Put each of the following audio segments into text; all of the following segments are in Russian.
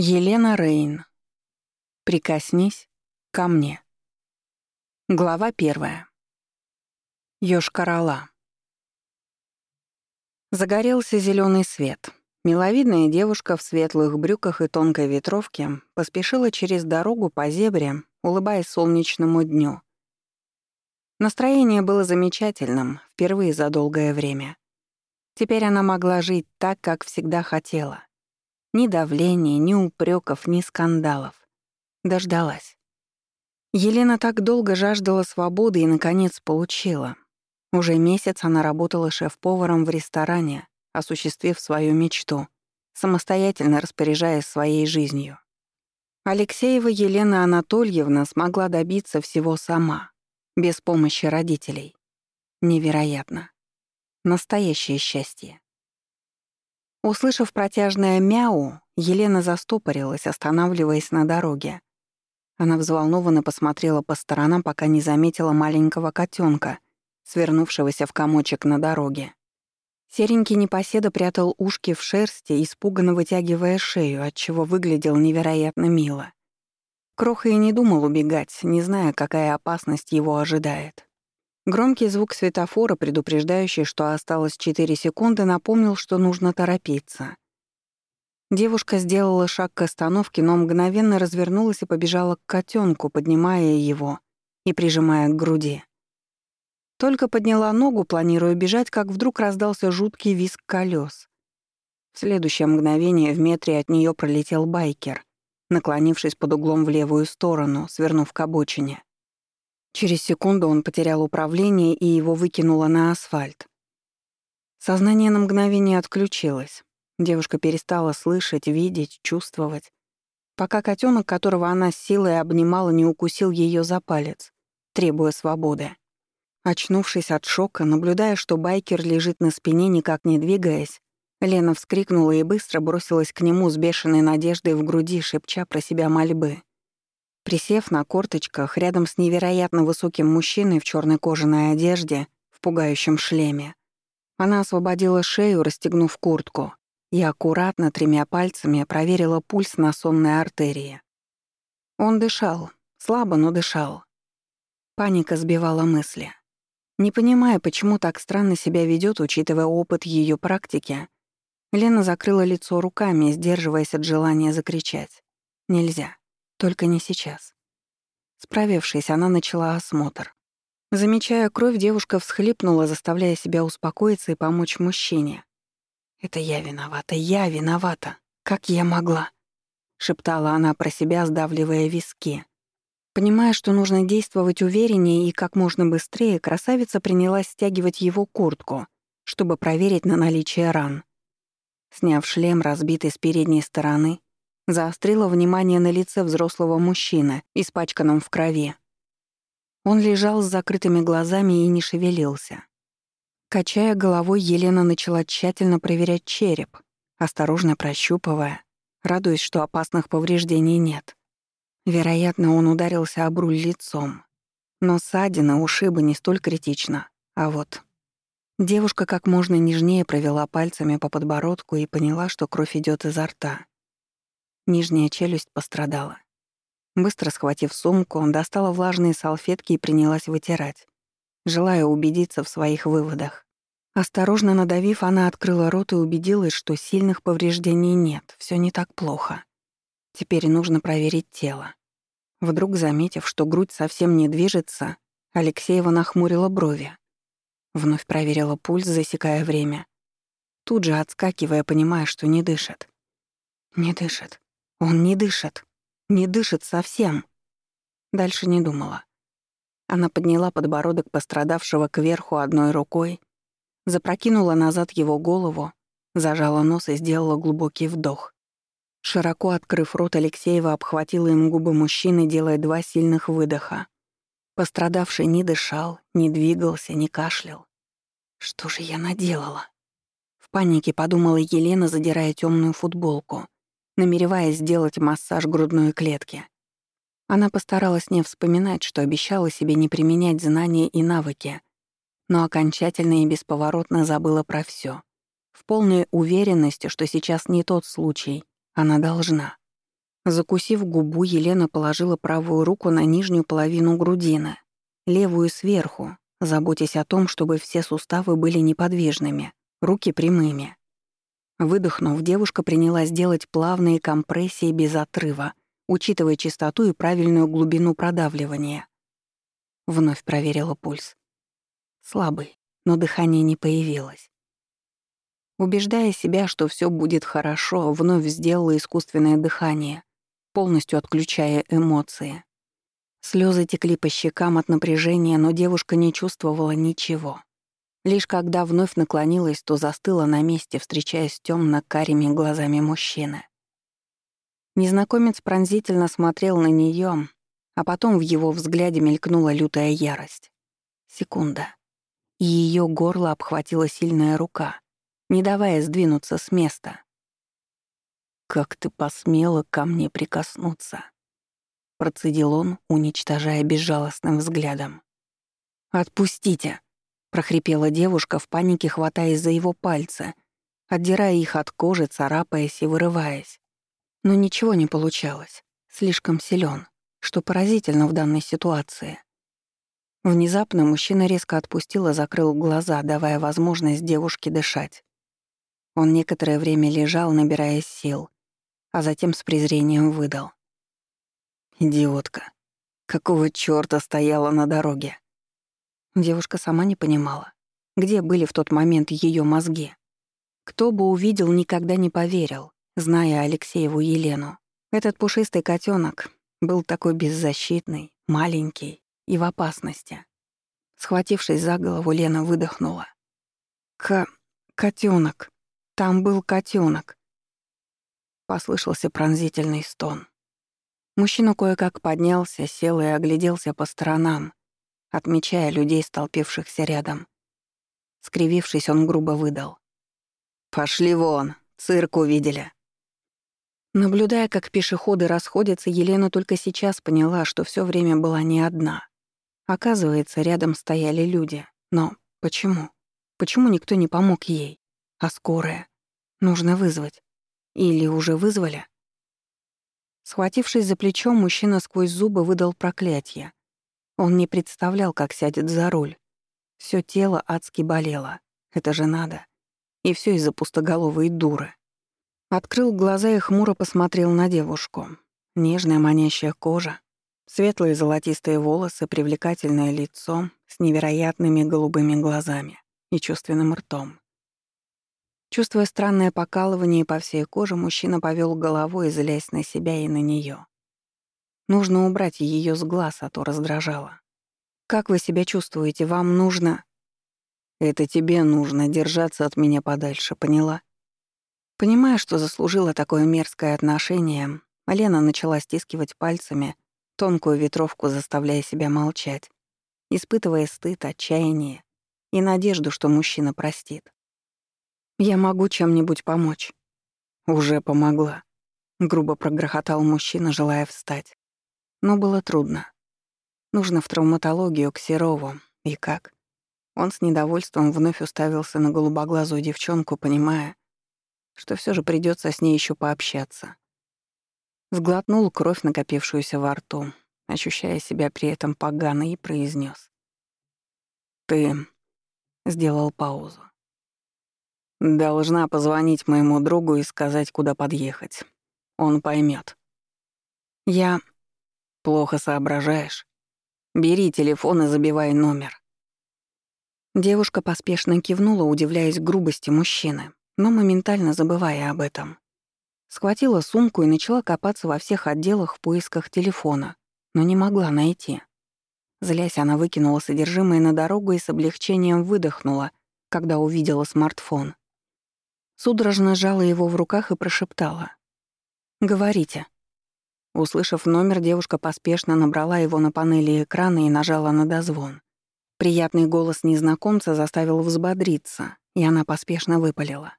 Елена Рейн. Прикоснись ко мне. Глава первая. Ёшкарала. Загорелся зеленый свет. Миловидная девушка в светлых брюках и тонкой ветровке поспешила через дорогу по зебре, улыбаясь солнечному дню. Настроение было замечательным впервые за долгое время. Теперь она могла жить так, как всегда хотела. Ни давления, ни упреков, ни скандалов. Дождалась. Елена так долго жаждала свободы и, наконец, получила. Уже месяц она работала шеф-поваром в ресторане, осуществив свою мечту, самостоятельно распоряжаясь своей жизнью. Алексеева Елена Анатольевна смогла добиться всего сама, без помощи родителей. Невероятно. Настоящее счастье. Услышав протяжное мяу, Елена застопорилась, останавливаясь на дороге. Она взволнованно посмотрела по сторонам, пока не заметила маленького котенка, свернувшегося в комочек на дороге. Серенький непоседа прятал ушки в шерсти, испуганно вытягивая шею, отчего выглядел невероятно мило. Кроха и не думал убегать, не зная, какая опасность его ожидает. Громкий звук светофора, предупреждающий, что осталось 4 секунды, напомнил, что нужно торопиться. Девушка сделала шаг к остановке, но мгновенно развернулась и побежала к котенку, поднимая его и прижимая к груди. Только подняла ногу, планируя бежать, как вдруг раздался жуткий визг колес. В следующее мгновение в метре от нее пролетел байкер, наклонившись под углом в левую сторону, свернув к обочине. Через секунду он потерял управление, и его выкинуло на асфальт. Сознание на мгновение отключилось. Девушка перестала слышать, видеть, чувствовать, пока котенок, которого она силой обнимала, не укусил ее за палец, требуя свободы. Очнувшись от шока, наблюдая, что байкер лежит на спине, никак не двигаясь, Лена вскрикнула и быстро бросилась к нему с бешеной надеждой в груди, шепча про себя мольбы. Присев на корточках, рядом с невероятно высоким мужчиной в черной кожаной одежде, в пугающем шлеме, она освободила шею, расстегнув куртку, и аккуратно тремя пальцами проверила пульс на сонной артерии. Он дышал, слабо, но дышал. Паника сбивала мысли. Не понимая, почему так странно себя ведет, учитывая опыт ее практики, Лена закрыла лицо руками, сдерживаясь от желания закричать. «Нельзя. Только не сейчас. Справившись, она начала осмотр. Замечая кровь, девушка всхлипнула, заставляя себя успокоиться и помочь мужчине. «Это я виновата, я виновата. Как я могла?» — шептала она про себя, сдавливая виски. Понимая, что нужно действовать увереннее и как можно быстрее, красавица принялась стягивать его куртку, чтобы проверить на наличие ран. Сняв шлем, разбитый с передней стороны, заострила внимание на лице взрослого мужчины, испачканном в крови. Он лежал с закрытыми глазами и не шевелился. Качая головой, Елена начала тщательно проверять череп, осторожно прощупывая, радуясь, что опасных повреждений нет. Вероятно, он ударился об руль лицом. Но ссадина, ушибы не столь критична. А вот... Девушка как можно нежнее провела пальцами по подбородку и поняла, что кровь идет изо рта — Нижняя челюсть пострадала. Быстро схватив сумку, он достала влажные салфетки и принялась вытирать, желая убедиться в своих выводах. Осторожно надавив, она открыла рот и убедилась, что сильных повреждений нет, все не так плохо. Теперь нужно проверить тело. Вдруг, заметив, что грудь совсем не движется, Алексеева нахмурила брови. Вновь проверила пульс, засекая время. Тут же отскакивая, понимая, что не дышит. Не дышит. Он не дышит. Не дышит совсем. Дальше не думала. Она подняла подбородок пострадавшего кверху одной рукой, запрокинула назад его голову, зажала нос и сделала глубокий вдох. Широко открыв рот, Алексеева обхватила им губы мужчины, делая два сильных выдоха. Пострадавший не дышал, не двигался, не кашлял. «Что же я наделала?» В панике подумала Елена, задирая темную футболку — намереваясь сделать массаж грудной клетки. Она постаралась не вспоминать, что обещала себе не применять знания и навыки, но окончательно и бесповоротно забыла про все, В полной уверенности, что сейчас не тот случай, она должна. Закусив губу, Елена положила правую руку на нижнюю половину грудины, левую сверху, заботясь о том, чтобы все суставы были неподвижными, руки прямыми. Выдохнув, девушка принялась делать плавные компрессии без отрыва, учитывая частоту и правильную глубину продавливания. Вновь проверила пульс. Слабый, но дыхание не появилось. Убеждая себя, что все будет хорошо, вновь сделала искусственное дыхание, полностью отключая эмоции. Слезы текли по щекам от напряжения, но девушка не чувствовала ничего. Лишь когда вновь наклонилась, то застыла на месте, встречаясь с тёмно-карими глазами мужчины. Незнакомец пронзительно смотрел на неё, а потом в его взгляде мелькнула лютая ярость. Секунда. И её горло обхватила сильная рука, не давая сдвинуться с места. «Как ты посмела ко мне прикоснуться?» — процедил он, уничтожая безжалостным взглядом. «Отпустите!» прохрипела девушка, в панике хватаясь за его пальцы, отдирая их от кожи, царапаясь и вырываясь. Но ничего не получалось. Слишком силен, что поразительно в данной ситуации. Внезапно мужчина резко отпустил и закрыл глаза, давая возможность девушке дышать. Он некоторое время лежал, набирая сил, а затем с презрением выдал. «Идиотка! Какого чёрта стояла на дороге?» Девушка сама не понимала, где были в тот момент ее мозги. Кто бы увидел, никогда не поверил, зная Алексееву Елену. Этот пушистый котенок был такой беззащитный, маленький и в опасности. Схватившись за голову, Лена выдохнула. «К... котенок. Там был котенок. Послышался пронзительный стон. Мужчина кое-как поднялся, сел и огляделся по сторонам, отмечая людей, столпившихся рядом. Скривившись, он грубо выдал. «Пошли вон, цирк увидели». Наблюдая, как пешеходы расходятся, Елена только сейчас поняла, что все время была не одна. Оказывается, рядом стояли люди. Но почему? Почему никто не помог ей? А скорая? Нужно вызвать. Или уже вызвали? Схватившись за плечо, мужчина сквозь зубы выдал проклятие, он не представлял, как сядет за руль. Всё тело адски болело. Это же надо. И всё из-за пустоголовой дуры. Открыл глаза и хмуро посмотрел на девушку. Нежная манящая кожа, светлые золотистые волосы, привлекательное лицо с невероятными голубыми глазами и чувственным ртом. Чувствуя странное покалывание по всей коже, мужчина повёл головой, злясь на себя и на неё. нее. Нужно убрать ее с глаз, а то раздражало. «Как вы себя чувствуете? Вам нужно...» «Это тебе нужно держаться от меня подальше, поняла?» Понимая, что заслужила такое мерзкое отношение, Лена начала стискивать пальцами тонкую ветровку, заставляя себя молчать, испытывая стыд, отчаяние и надежду, что мужчина простит. «Я могу чем-нибудь помочь». «Уже помогла», — грубо прогрохотал мужчина, желая встать. Но было трудно. Нужно в травматологию к Серову. И как? Он с недовольством вновь уставился на голубоглазую девчонку, понимая, что все же придется с ней еще пообщаться. Сглотнул кровь, накопившуюся во рту, ощущая себя при этом погано, и произнес: «Ты...» — сделал паузу. «Должна позвонить моему другу и сказать, куда подъехать. Он поймет. «Я...» плохо соображаешь. Бери телефон и забивай номер». Девушка поспешно кивнула, удивляясь грубости мужчины, но моментально забывая об этом. Схватила сумку и начала копаться во всех отделах в поисках телефона, но не могла найти. Злясь, она выкинула содержимое на дорогу и с облегчением выдохнула, когда увидела смартфон. Судорожно сжала его в руках и прошептала. «Говорите». Услышав номер, девушка поспешно набрала его на панели экрана и нажала на дозвон. Приятный голос незнакомца заставил взбодриться, и она поспешно выпалила.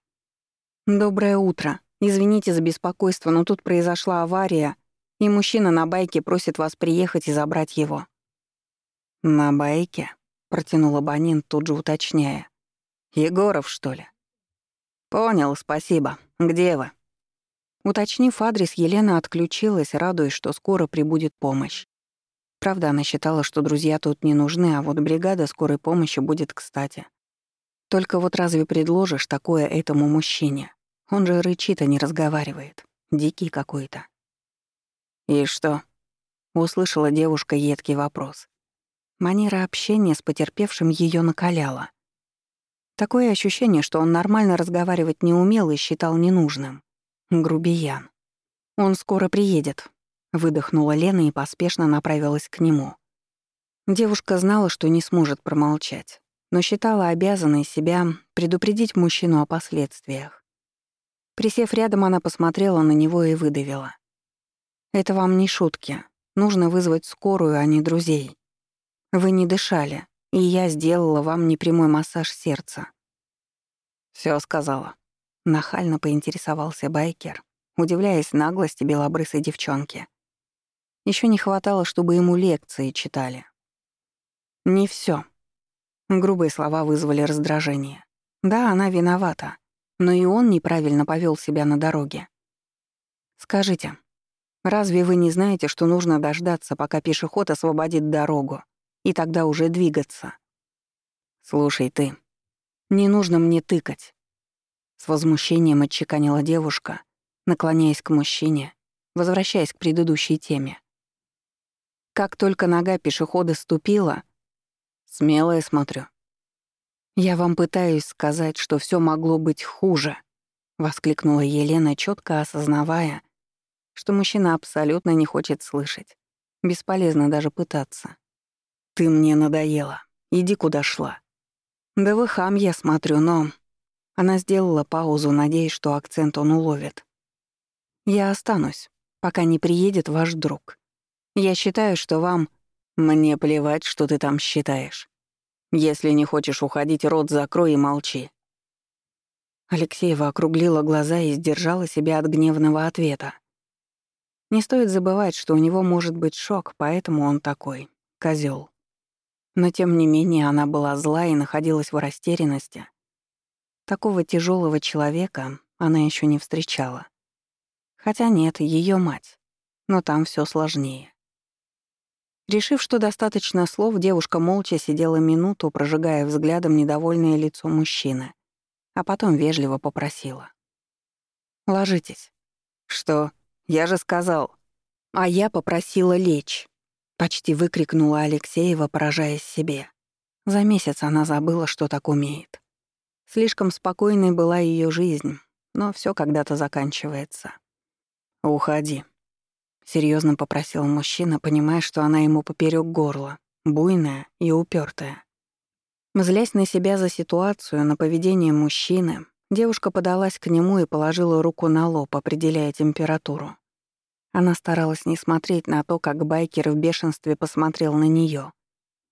«Доброе утро. Извините за беспокойство, но тут произошла авария, и мужчина на байке просит вас приехать и забрать его». «На байке?» — протянул абонент, тут же уточняя. «Егоров, что ли?» «Понял, спасибо. Где вы?» Уточнив адрес, Елена отключилась, радуясь, что скоро прибудет помощь. Правда, она считала, что друзья тут не нужны, а вот бригада скорой помощи будет кстати. Только вот разве предложишь такое этому мужчине? Он же рычит, а не разговаривает. Дикий какой-то. «И что?» — услышала девушка едкий вопрос. Манера общения с потерпевшим ее накаляла. Такое ощущение, что он нормально разговаривать не умел и считал ненужным. Грубиян. «Он скоро приедет», — выдохнула Лена и поспешно направилась к нему. Девушка знала, что не сможет промолчать, но считала обязанной себя предупредить мужчину о последствиях. Присев рядом, она посмотрела на него и выдавила. «Это вам не шутки. Нужно вызвать скорую, а не друзей. Вы не дышали, и я сделала вам непрямой массаж сердца». «Всё сказала», Нахально поинтересовался байкер, удивляясь наглости белобрысой девчонки. Еще не хватало, чтобы ему лекции читали. Не все. Грубые слова вызвали раздражение. Да, она виновата, но и он неправильно повел себя на дороге. Скажите, разве вы не знаете, что нужно дождаться, пока пешеход освободит дорогу, и тогда уже двигаться? Слушай ты, не нужно мне тыкать. С возмущением отчеканила девушка, наклоняясь к мужчине, возвращаясь к предыдущей теме. Как только нога пешехода ступила, смело я смотрю. Я вам пытаюсь сказать, что все могло быть хуже, воскликнула Елена, четко осознавая, что мужчина абсолютно не хочет слышать. Бесполезно даже пытаться. Ты мне надоела. Иди куда шла. Да вы хам, я смотрю, но она сделала паузу, надеясь, что акцент он уловит. «Я останусь, пока не приедет ваш друг. Я считаю, что вам...» «Мне плевать, что ты там считаешь. Если не хочешь уходить, рот закрой и молчи». Алексеева округлила глаза и сдержала себя от гневного ответа. Не стоит забывать, что у него может быть шок, поэтому он такой, козёл. Но тем не менее она была зла и находилась в растерянности, Такого тяжелого человека она еще не встречала. Хотя нет, ее мать. Но там все сложнее. Решив, что достаточно слов, девушка молча сидела минуту, прожигая взглядом недовольное лицо мужчины, а потом вежливо попросила. «Ложитесь». «Что? Я же сказал». «А я попросила лечь», — почти выкрикнула Алексеева, поражаясь себе. За месяц она забыла, что так умеет. Слишком спокойной была ее жизнь, но все когда-то заканчивается. «Уходи», — серьезно попросил мужчина, понимая, что она ему поперек горла, буйная и упертая. Злясь на себя за ситуацию, на поведение мужчины, девушка подалась к нему и положила руку на лоб, определяя температуру. Она старалась не смотреть на то, как байкер в бешенстве посмотрел на нее,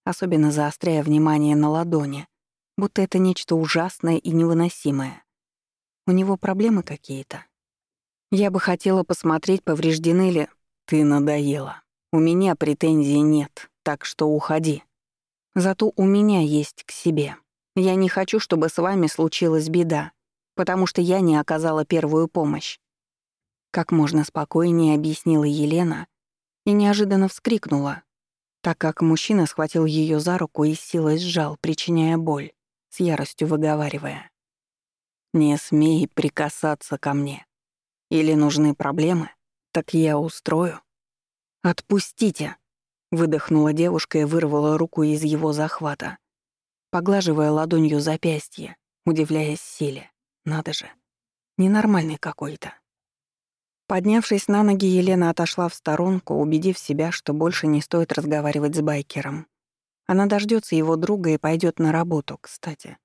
особенно заостряя внимание на ладони — будто это нечто ужасное и невыносимое. У него проблемы какие-то. Я бы хотела посмотреть, повреждены ли... Ты надоела. У меня претензий нет, так что уходи. Зато у меня есть к себе. Я не хочу, чтобы с вами случилась беда, потому что я не оказала первую помощь. Как можно спокойнее объяснила Елена и неожиданно вскрикнула, так как мужчина схватил ее за руку и силой сжал, причиняя боль с яростью выговаривая. «Не смей прикасаться ко мне. Или нужны проблемы? Так я устрою». «Отпустите!» — выдохнула девушка и вырвала руку из его захвата, поглаживая ладонью запястье, удивляясь силе. «Надо же! Ненормальный какой-то». Поднявшись на ноги, Елена отошла в сторонку, убедив себя, что больше не стоит разговаривать с байкером. Она дождется его друга и пойдет на работу, кстати.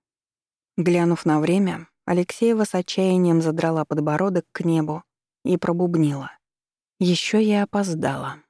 Глянув на время, Алексеева с отчаянием задрала подбородок к небу и пробубнила. Еще я опоздала.